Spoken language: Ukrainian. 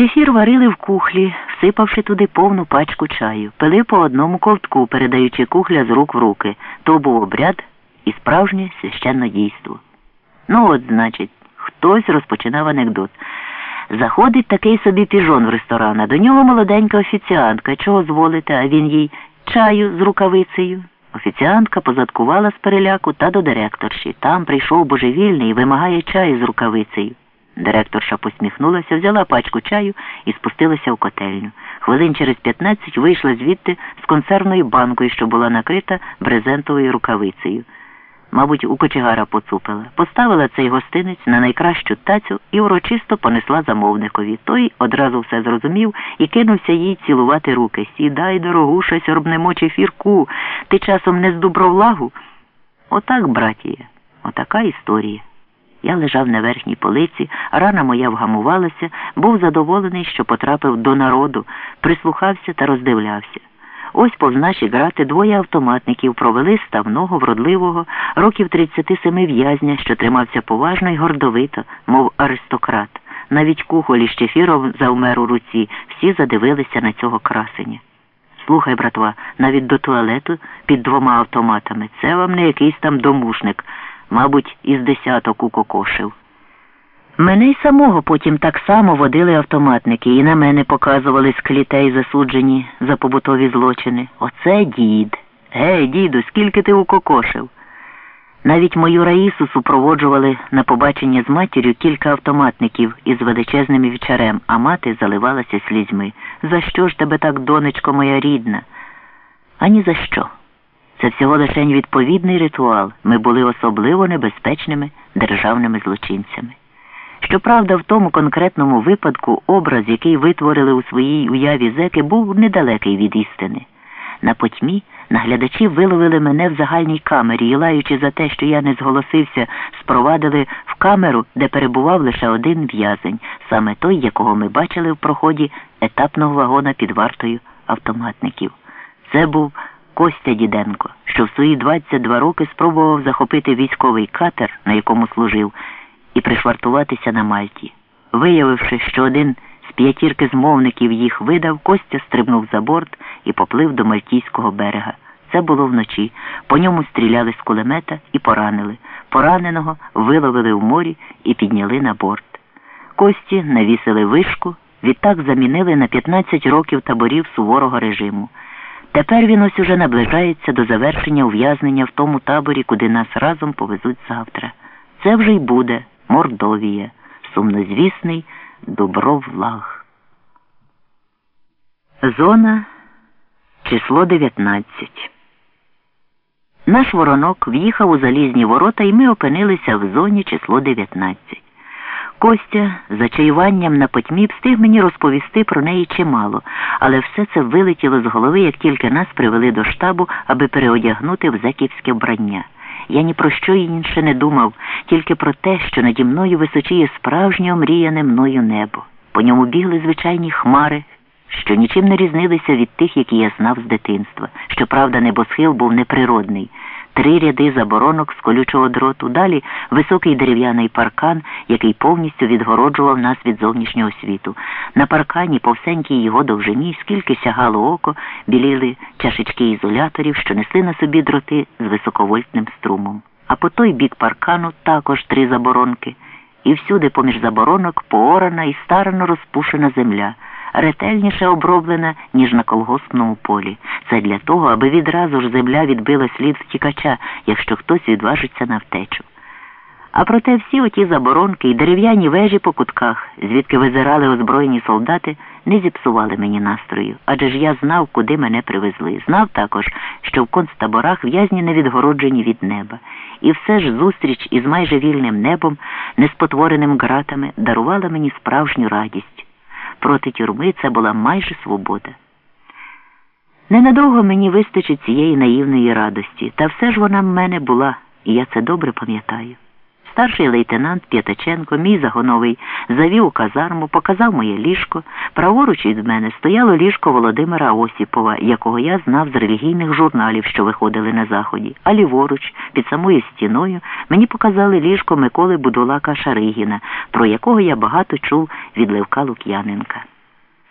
Чефір варили в кухлі, всипавши туди повну пачку чаю, пили по одному ковтку, передаючи кухля з рук в руки. То був обряд і справжнє священне дійство. Ну от, значить, хтось розпочинав анекдот. Заходить такий собі піжон в ресторан, а до нього молоденька офіціантка. Чого зволите, а він їй чаю з рукавицею. Офіціантка позадкувала з переляку та до директорші. Там прийшов божевільний і вимагає чаю з рукавицею. Директорша посміхнулася, взяла пачку чаю і спустилася в котельню. Хвилин через 15 вийшла звідти з консервною банкою, що була накрита брезентовою рукавицею. Мабуть, у кочегара поцупила. Поставила цей гостинець на найкращу тацю і урочисто понесла замовникові. Той одразу все зрозумів і кинувся їй цілувати руки. Сідай, дорогуша, сьорбнемо чефірку. Ти часом не з дубровлагу? Отак, братіє, отака історія. Я лежав на верхній полиці, рана моя вгамувалася, був задоволений, що потрапив до народу, прислухався та роздивлявся. Ось повз наші грати двоє автоматників провели ставного, вродливого, років 37 в'язня, що тримався поважно і гордовито, мов аристократ. Навіть кухолі Щефіров завмер у руці, всі задивилися на цього красення. Слухай, братва, навіть до туалету під двома автоматами. Це вам не якийсь там домушник, мабуть, із десяток укокошив. Мене й самого потім так само водили автоматники і на мене показували з клітей засуджені за побутові злочини. Оце дід. Гей, діду, скільки ти укокошив? Навіть мою Раїсу супроводжували на побачення з матір'ю кілька автоматників із величезним вівчарем, а мати заливалася слізьми. За що ж тебе так, донечко моя рідна? Ані за що. Це всього лише відповідний ритуал. Ми були особливо небезпечними державними злочинцями. Щоправда, в тому конкретному випадку образ, який витворили у своїй уяві зеки, був недалекий від істини. На потьмі наглядачі виловили мене в загальній камері і, лаючи за те, що я не зголосився, спровадили в камеру, де перебував лише один в'язень, саме той, якого ми бачили в проході етапного вагона під вартою автоматників. Це був Костя Діденко, що в свої 22 роки спробував захопити військовий катер, на якому служив і пришвартуватися на Мальті. Виявивши, що один з п'ятірки змовників їх видав, Костя стрибнув за борт і поплив до Мальтійського берега. Це було вночі. По ньому стріляли з кулемета і поранили. Пораненого виловили в морі і підняли на борт. Кості навісили вишку, відтак замінили на 15 років таборів суворого режиму. Тепер він ось уже наближається до завершення ув'язнення в тому таборі, куди нас разом повезуть завтра. Це вже й буде. Мордовія, сумнозвісний Дубровлаг. Зона число 19. Наш воронок в'їхав у залізні ворота, і ми опинилися в зоні число 19. Костя за чаюванням на потьмі встиг мені розповісти про неї чимало, але все це вилетіло з голови, як тільки нас привели до штабу, аби переодягнути в зеківське вбрання. Я ні про що інше не думав, тільки про те, що наді мною височіє справжнє омріяне мною небо. По ньому бігли звичайні хмари, що нічим не різнилися від тих, які я знав з дитинства. Щоправда, небосхил був неприродний. Три ряди заборонок з колючого дроту, далі високий дерев'яний паркан, який повністю відгороджував нас від зовнішнього світу. На паркані, по всенькій його довжині, скільки сягало око, біліли чашечки ізоляторів, що несли на собі дроти з високовольтним струмом. А по той бік паркану також три заборонки, і всюди поміж заборонок поорана і старано розпушена земля ретельніше оброблена, ніж на колгоспному полі. Це для того, аби відразу ж земля відбила слід втікача, якщо хтось відважиться на втечу. А проте всі оті заборонки і дерев'яні вежі по кутках, звідки визирали озброєні солдати, не зіпсували мені настрою, адже ж я знав, куди мене привезли. Знав також, що в концтаборах в'язні не відгороджені від неба. І все ж зустріч із майже вільним небом, неспотвореним ґратами, дарувала мені справжню радість проти тюрми це була майже свобода. Ненадовго мені вистачить цієї наївної радості, та все ж вона в мене була, і я це добре пам'ятаю. Старший лейтенант П'ятаченко, мій загоновий, завів у казарму, показав моє ліжко. Праворуч від мене стояло ліжко Володимира Осіпова, якого я знав з релігійних журналів, що виходили на заході. А ліворуч, під самою стіною, мені показали ліжко Миколи Будулака Шаригіна, про якого я багато чув від Левка Лук'яненка.